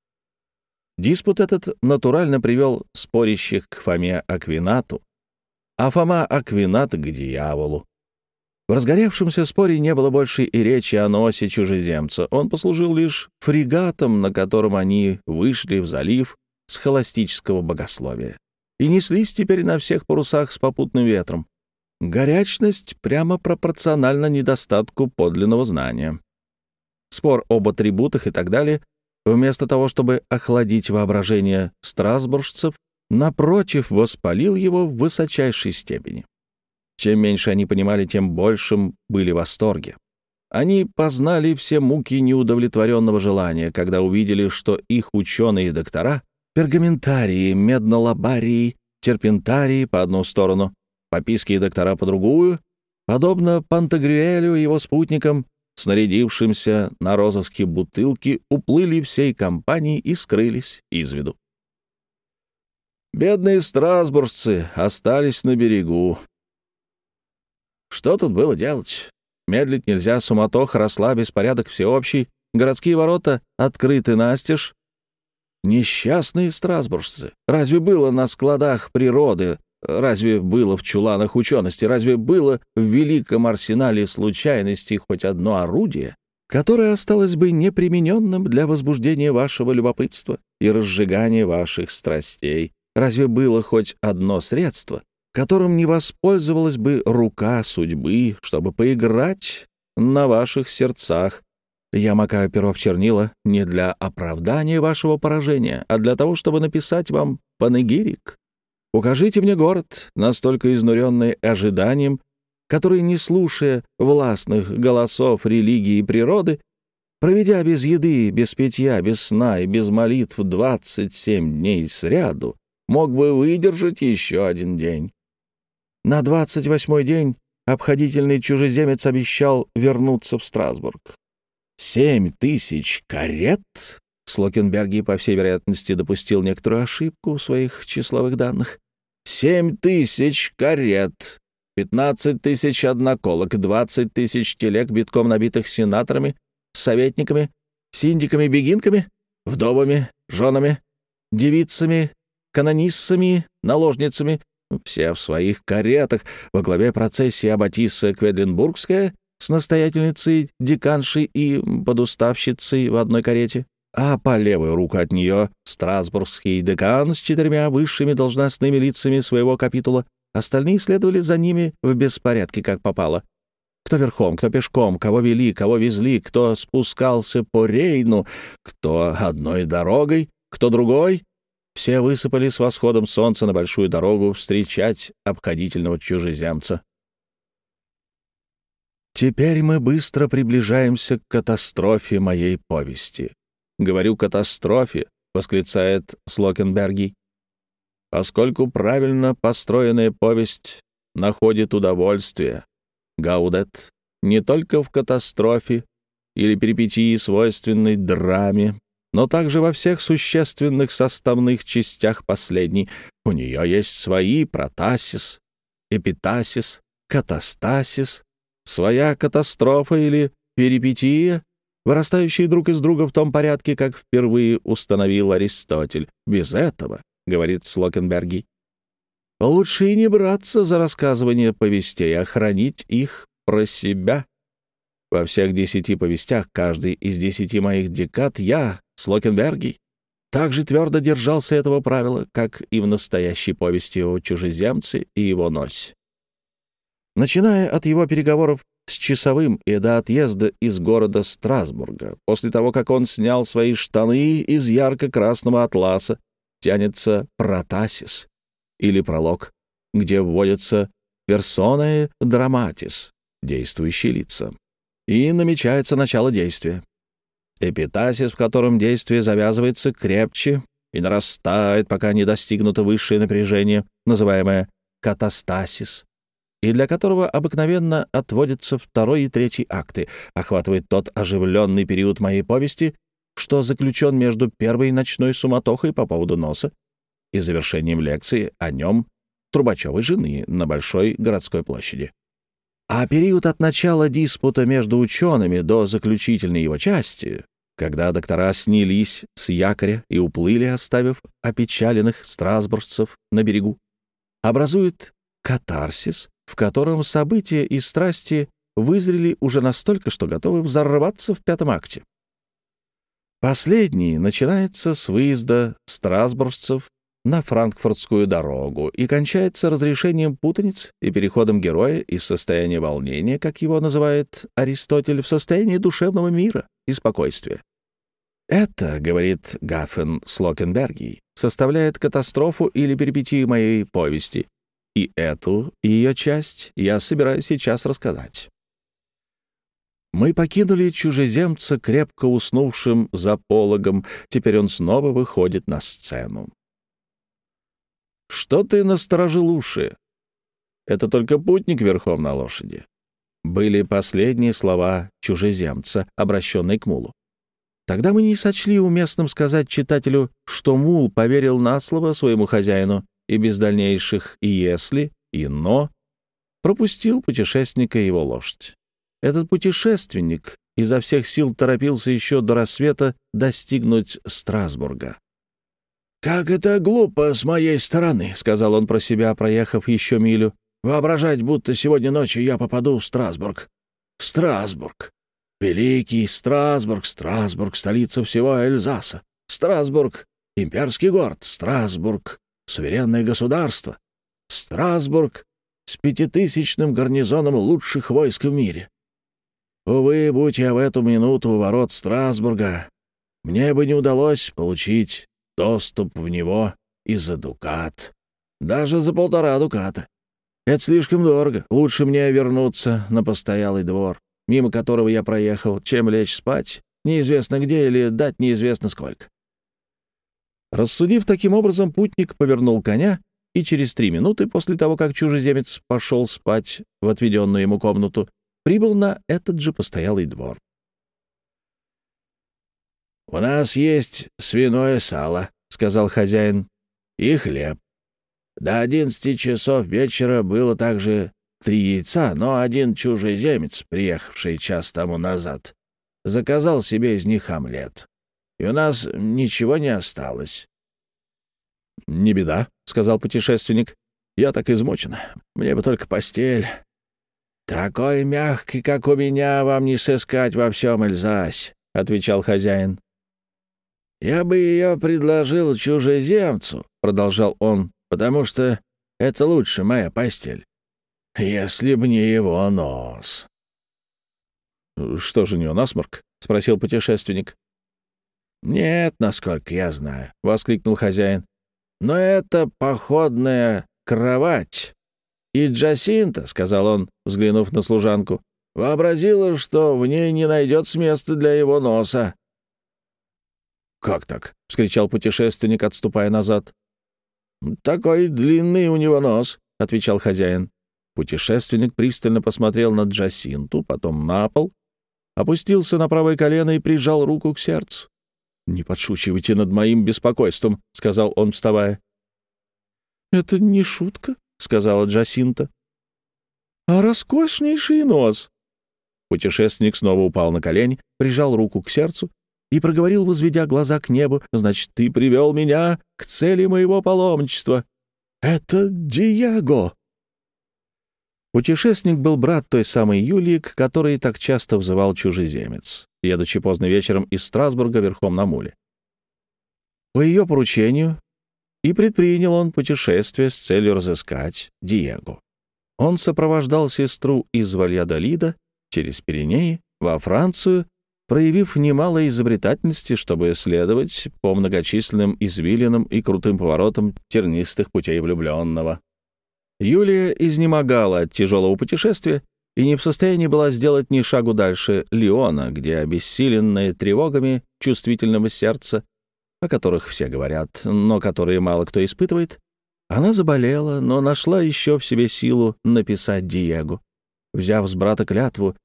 Диспут этот натурально привел спорящих к Фоме Аквинату, а Фома Аквинат к дьяволу. В разгоревшемся споре не было больше и речи о носе чужеземца. Он послужил лишь фрегатом, на котором они вышли в залив с холостического богословия и неслись теперь на всех парусах с попутным ветром. Горячность прямо пропорциональна недостатку подлинного знания. Спор об атрибутах и так далее, вместо того, чтобы охладить воображение страсбуржцев, напротив, воспалил его в высочайшей степени. Чем меньше они понимали, тем большим были восторги. Они познали все муки неудовлетворенного желания, когда увидели, что их ученые доктора, пергаментарии, меднолабарии, терпентарии по одну сторону, папийские доктора по другую, подобно Пантагрюэлю и его спутникам, снарядившимся на розыске бутылки, уплыли всей компанией и скрылись из виду. Бедные страсбуржцы остались на берегу. Что тут было делать? Медлить нельзя, суматоха росла, беспорядок всеобщий, городские ворота открыты настежь. Несчастные страсбуржцы. Разве было на складах природы, разве было в чуланах учености, разве было в великом арсенале случайностей хоть одно орудие, которое осталось бы непримененным для возбуждения вашего любопытства и разжигания ваших страстей? Разве было хоть одно средство, которым не воспользовалась бы рука судьбы, чтобы поиграть на ваших сердцах? Я макаю перо в чернила не для оправдания вашего поражения, а для того, чтобы написать вам панегирик. Укажите мне город, настолько изнуренный ожиданием, который, не слушая властных голосов религии и природы, проведя без еды, без питья, без сна и без молитв 27 дней сряду, мог бы выдержать еще один день. На двадцать восьмой день обходительный чужеземец обещал вернуться в Страсбург. Семь тысяч карет? Слокенберги, по всей вероятности, допустил некоторую ошибку в своих числовых данных. Семь тысяч карет, пятнадцать тысяч одноколок, двадцать тысяч телег, битком набитых сенаторами, советниками, синдиками-бегинками, вдовами, женами, девицами, канониссами, наложницами, все в своих каретах, во главе процессии Аббатисса Кведлинбургская с настоятельницей, деканшей и подуставщицей в одной карете, а по левую руку от нее страсбургский декан с четырьмя высшими должностными лицами своего капитула, Остальные следовали за ними в беспорядке, как попало. Кто верхом, кто пешком, кого вели, кого везли, кто спускался по Рейну, кто одной дорогой, кто другой. Все высыпали с восходом солнца на большую дорогу встречать обходительного чужеземца. Теперь мы быстро приближаемся к катастрофе моей повести. Говорю «катастрофе», — восклицает Слокенберги, поскольку правильно построенная повесть находит удовольствие, Гаудет не только в катастрофе или перипетии, свойственной драме, но также во всех существенных составных частях последней. У нее есть свои протасис, эпитасис, катастасис, своя катастрофа или перипетия, вырастающие друг из друга в том порядке, как впервые установил Аристотель. Без этого, говорит Слокенберги, Лучше и не браться за рассказывание повестей, а хранить их про себя. Во всех десяти повестях, каждый из десяти моих декад, я, Слокенберги, также твердо держался этого правила, как и в настоящей повести о чужеземце и его носе. Начиная от его переговоров с часовым и до отъезда из города Страсбурга, после того, как он снял свои штаны из ярко-красного атласа, тянется Протасис, или пролог, где вводятся персоны драматис, действующие лица, и намечается начало действия. Эпитасис, в котором действие завязывается крепче и нарастает, пока не достигнуто высшее напряжение, называемое катастасис, и для которого обыкновенно отводятся второй и третий акты, охватывает тот оживленный период моей повести, что заключен между первой ночной суматохой по поводу носа и завершением лекции о нем Трубачевой жены на Большой городской площади. А период от начала диспута между учеными до заключительной его части, когда доктора снялись с якоря и уплыли, оставив опечаленных страсбуржцев на берегу, образует катарсис, в котором события и страсти вызрели уже настолько, что готовы взорваться в пятом акте. Последний начинается с выезда страсбуржцев на франкфуртскую дорогу и кончается разрешением путаниц и переходом героя из состояния волнения, как его называет Аристотель, в состояние душевного мира и спокойствия. Это, говорит Гаффен Слокенберги, составляет катастрофу или перипетию моей повести, и эту ее часть я собираюсь сейчас рассказать. Мы покинули чужеземца, крепко уснувшим за пологом, теперь он снова выходит на сцену. Что ты насторожил уши? Это только путник верхом на лошади. Были последние слова чужеземца, обращенные к мулу. Тогда мы не сочли уместным сказать читателю, что мул поверил на слово своему хозяину и без дальнейших «и если», и «но» пропустил путешественника его лошадь. Этот путешественник изо всех сил торопился еще до рассвета достигнуть Страсбурга. «Как это глупо с моей стороны», — сказал он про себя, проехав еще милю. «Воображать, будто сегодня ночью я попаду в Страсбург. Страсбург. Великий Страсбург, Страсбург, столица всего Эльзаса. Страсбург — имперский город. Страсбург — суверенное государство. Страсбург с пятитысячным гарнизоном лучших войск в мире. Увы, будь я в эту минуту у ворот Страсбурга, мне бы не удалось получить доступ в него и за дукат. Даже за полтора дуката. Это слишком дорого. Лучше мне вернуться на постоялый двор, мимо которого я проехал, чем лечь спать, неизвестно где или дать неизвестно сколько. Рассудив таким образом, путник повернул коня и через три минуты после того, как чужеземец пошел спать в отведенную ему комнату, прибыл на этот же постоялый двор. «У нас есть свиное сало», — сказал хозяин, — «и хлеб. До одиннадцати часов вечера было также три яйца, но один чужеземец, приехавший час тому назад, заказал себе из них омлет. И у нас ничего не осталось». «Не беда», — сказал путешественник. «Я так измучен. Мне бы только постель». «Такой мягкий, как у меня, вам не сыскать во всем Эльзасе», — отвечал хозяин. «Я бы ее предложил чужеземцу», — продолжал он, «потому что Это лучше моя постель. Если б не его нос. «Что же у него, насморк?» — спросил путешественник. «Нет, насколько я знаю», — воскликнул хозяин. «Но это походная кровать. И Джасинта, — сказал он, взглянув на служанку, — вообразила, что в ней не найдется места для его носа». «Как так?» — вскричал путешественник, отступая назад. «Такой длинный у него нос», — отвечал хозяин. Путешественник пристально посмотрел на Джасинту, потом на пол, опустился на правое колено и прижал руку к сердцу. «Не подшучивайте над моим беспокойством», — сказал он, вставая. «Это не шутка», — сказала Джасинта. «А роскошнейший нос!» Путешественник снова упал на колени, прижал руку к сердцу и проговорил, возведя глаза к небу, «Значит, ты привел меня к цели моего паломничества. Это Диего!» Путешественник был брат той самой Юлии, к которой так часто взывал чужеземец, едучи поздно вечером из Страсбурга верхом на муле. По ее поручению и предпринял он путешествие с целью разыскать Диего. Он сопровождал сестру из Вальядолида через Пиренеи во Францию, проявив немало изобретательности, чтобы следовать по многочисленным извилинам и крутым поворотам тернистых путей влюбленного. Юлия изнемогала от тяжелого путешествия и не в состоянии была сделать ни шагу дальше Леона, где, обессиленные тревогами чувствительного сердца, о которых все говорят, но которые мало кто испытывает, она заболела, но нашла еще в себе силу написать Диего, взяв с брата клятву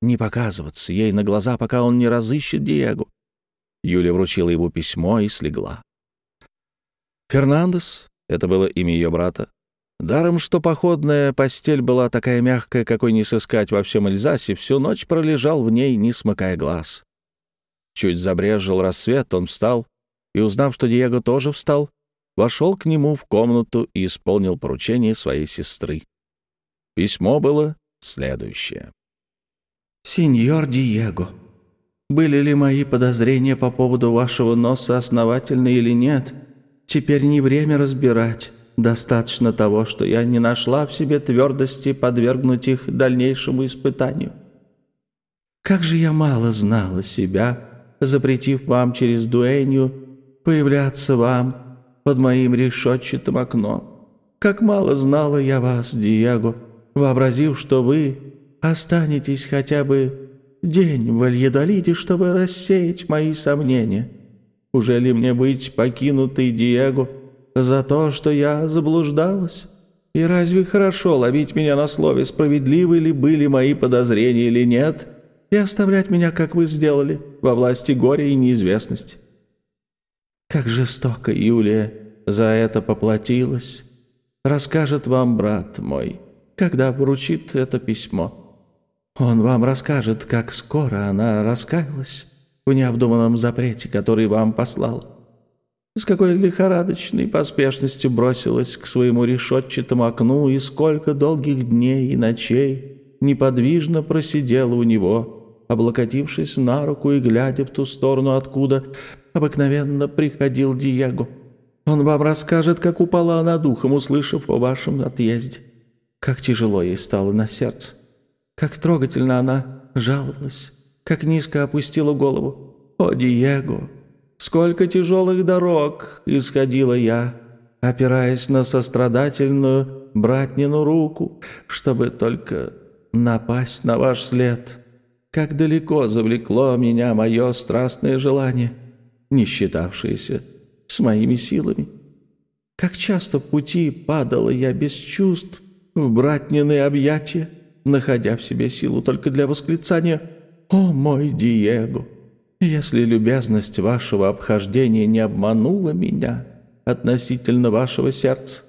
не показываться ей на глаза, пока он не разыщет Диего. Юля вручила ему письмо и слегла. Фернандес, это было имя ее брата, Даром, что походная постель была такая мягкая, какой не сыскать во всем Эльзасе, всю ночь пролежал в ней, не смыкая глаз. Чуть забрежил рассвет, он встал, и, узнав, что Диего тоже встал, вошел к нему в комнату и исполнил поручение своей сестры. Письмо было следующее. «Сеньор Диего, были ли мои подозрения по поводу вашего носа основательны или нет, теперь не время разбирать». Достаточно того, что я не нашла в себе твердости подвергнуть их дальнейшему испытанию. Как же я мало знала себя, запретив вам через дуэнью появляться вам под моим решетчатым окном. Как мало знала я вас, Диего, вообразив, что вы останетесь хотя бы день в Альедолиде, чтобы рассеять мои сомнения. Уже ли мне быть покинутой Диего — за то, что я заблуждалась? И разве хорошо ловить меня на слове, справедливы ли были мои подозрения или нет, и оставлять меня, как вы сделали, во власти горя и неизвестности? Как жестоко Юлия за это поплатилась, расскажет вам брат мой, когда вручит это письмо. Он вам расскажет, как скоро она раскаялась в необдуманном запрете, который вам послал с какой лихорадочной поспешностью бросилась к своему решетчатому окну и сколько долгих дней и ночей неподвижно просидела у него, облокотившись на руку и глядя в ту сторону, откуда обыкновенно приходил Диего. Он вам расскажет, как упала она духом, услышав о вашем отъезде. Как тяжело ей стало на сердце. Как трогательно она жаловалась. Как низко опустила голову. «О, Диего, Сколько тяжелых дорог исходила я, опираясь на сострадательную братнину руку, чтобы только напасть на ваш след. Как далеко завлекло меня мое страстное желание, не считавшееся с моими силами. Как часто в пути падала я без чувств в братнины объятия, находя в себе силу только для восклицания «О, мой Диего!» Если любезность вашего обхождения не обманула меня относительно вашего сердца,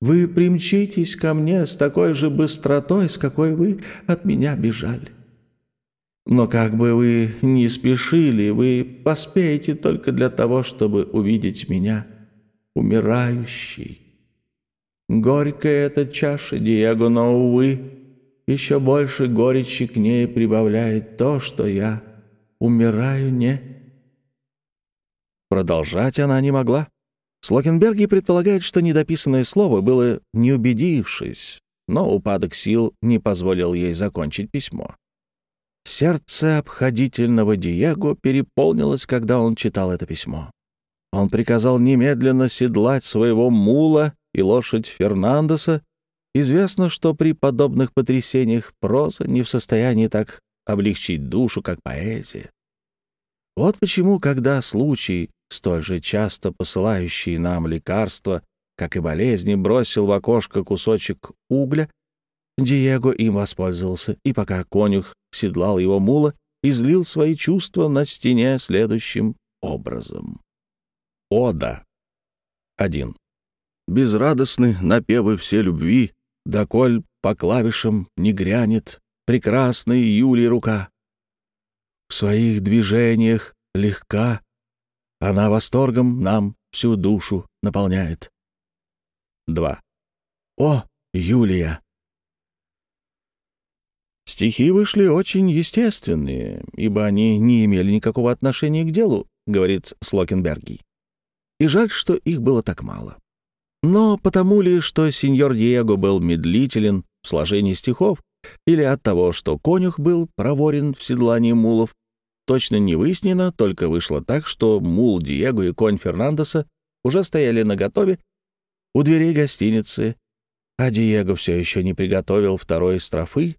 вы примчитесь ко мне с такой же быстротой, с какой вы от меня бежали. Но как бы вы ни спешили, вы поспеете только для того, чтобы увидеть меня умирающей. Горькая эта чаша, Диего, но, увы, еще больше горечи к ней прибавляет то, что я умираю не...» Продолжать она не могла. Слокенберги предполагает, что недописанное слово было «не убедившись», но упадок сил не позволил ей закончить письмо. Сердце обходительного Диего переполнилось, когда он читал это письмо. Он приказал немедленно седлать своего мула и лошадь Фернандеса. Известно, что при подобных потрясениях проза не в состоянии так облегчить душу, как поэзия. Вот почему, когда случай, столь же часто посылающий нам лекарства, как и болезни, бросил в окошко кусочек угля, Диего им воспользовался, и пока конюх седлал его мула, излил свои чувства на стене следующим образом. Ода. 1. Безрадостны напевы все любви, доколь по клавишам не грянет прекрасная Юлия рука. В своих движениях легка, она восторгом нам всю душу наполняет. 2. О, Юлия! Стихи вышли очень естественные, ибо они не имели никакого отношения к делу, говорит Слокенберги и жаль, что их было так мало. Но потому ли, что сеньор Диего был медлителен в сложении стихов, или от того, что конюх был проворен в седлании мулов, точно не выяснено, только вышло так, что мул Диего и конь Фернандеса уже стояли наготове у дверей гостиницы, а Диего все еще не приготовил второй строфы.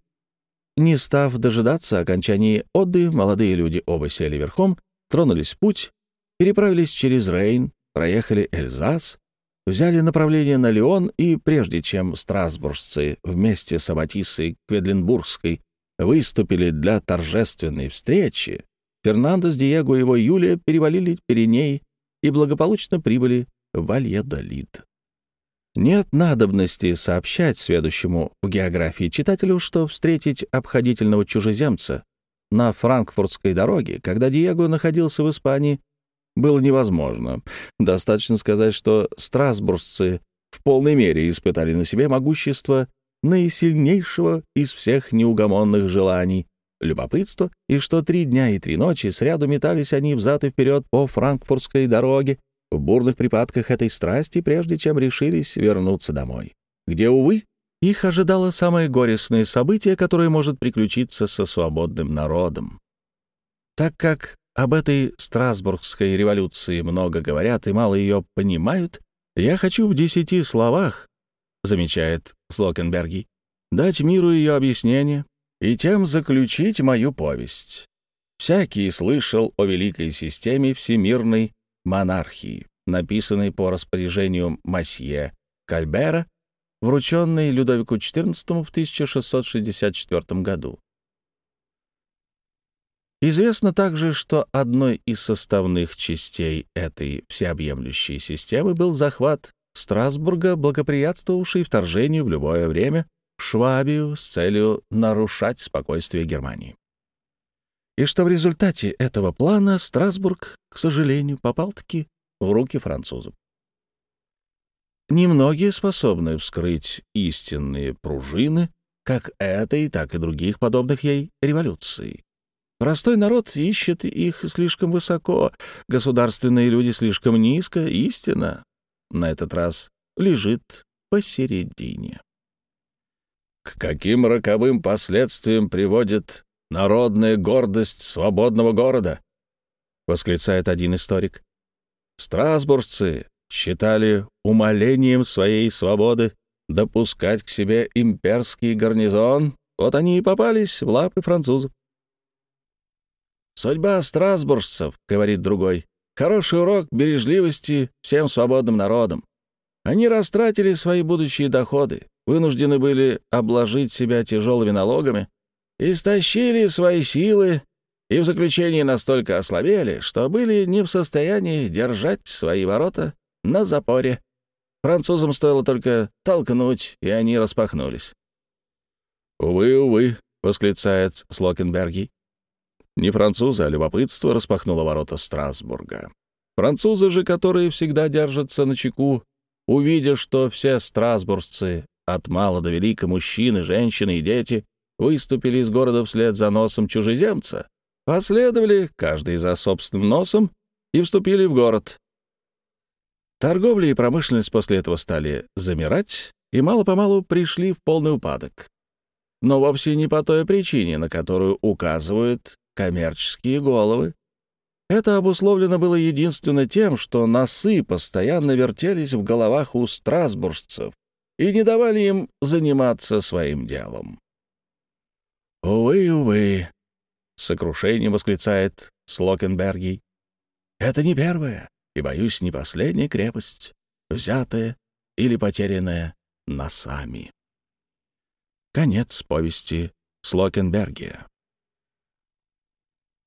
Не став дожидаться окончания отды, молодые люди оба сели верхом, тронулись в путь, переправились через Рейн, проехали Эльзас, взяли направление на Лион, и прежде чем страсбуржцы вместе с Аббатисой Кведленбургской выступили для торжественной встречи, Фернандо с Диего и его Юлия перевалили Пиреней и благополучно прибыли в Вальедолид. Нет надобности сообщать следующему в географии читателю, что встретить обходительного чужеземца на франкфуртской дороге, когда Диего находился в Испании, было невозможно. Достаточно сказать, что страсбуржцы в полной мере испытали на себе могущество наисильнейшего из всех неугомонных желаний — любопытство, и что три дня и три ночи сряду метались они взад и вперед по франкфуртской дороге в бурных припадках этой страсти, прежде чем решились вернуться домой, где, увы, их ожидало самое горестное событие, которое может приключиться со свободным народом. Так как об этой Страсбургской революции много говорят и мало ее понимают, я хочу в десяти словах, замечает Слокенберги, дать миру ее объяснение и тем заключить мою повесть. Всякий слышал о великой системе всемирной монархии, написанной по распоряжению Масье Кальбера, врученной Людовику XIV в 1664 году. Известно также, что одной из составных частей этой всеобъемлющей системы был захват Страсбурга, благоприятствовавший вторжению в любое время в Швабию с целью нарушать спокойствие Германии. И что в результате этого плана Страсбург, к сожалению, попал-таки в руки французов. Немногие способны вскрыть истинные пружины как этой, так и других подобных ей революций. Простой народ ищет их слишком высоко, государственные люди слишком низко, истина на этот раз лежит посередине. К каким роковым последствиям приводит народная гордость свободного города? восклицает один историк. Страсбуржцы считали умолением своей свободы допускать к себе имперский гарнизон, вот они и попались в лапы французов. «Судьба страсбуржцев», — говорит другой, — «хороший урок бережливости всем свободным народам. Они растратили свои будущие доходы, вынуждены были обложить себя тяжелыми налогами, истощили свои силы и в заключении настолько ослабели, что были не в состоянии держать свои ворота на запоре. Французам стоило только толкнуть, и они распахнулись. «Увы, увы», — восклицает Слокенберги, не французы, а любопытство распахнуло ворота Страсбурга. Французы же, которые всегда держатся на чеку, увидя, что все страсбуржцы, от мала до велика, мужчины, женщины и дети, выступили из города вслед за носом чужеземца, последовали, каждый за собственным носом, и вступили в город. Торговля и промышленность после этого стали замирать и мало-помалу пришли в полный упадок. Но вовсе не по той причине, на которую указывают коммерческие головы. Это обусловлено было единственно тем, что носы постоянно вертелись в головах у страсбуржцев и не давали им заниматься своим делом. «Увы, увы», — с сокрушением восклицает Слокенбергий, — «это не первая и, боюсь, не последняя крепость, взятая или потерянная носами». Конец повести Слокенбергия.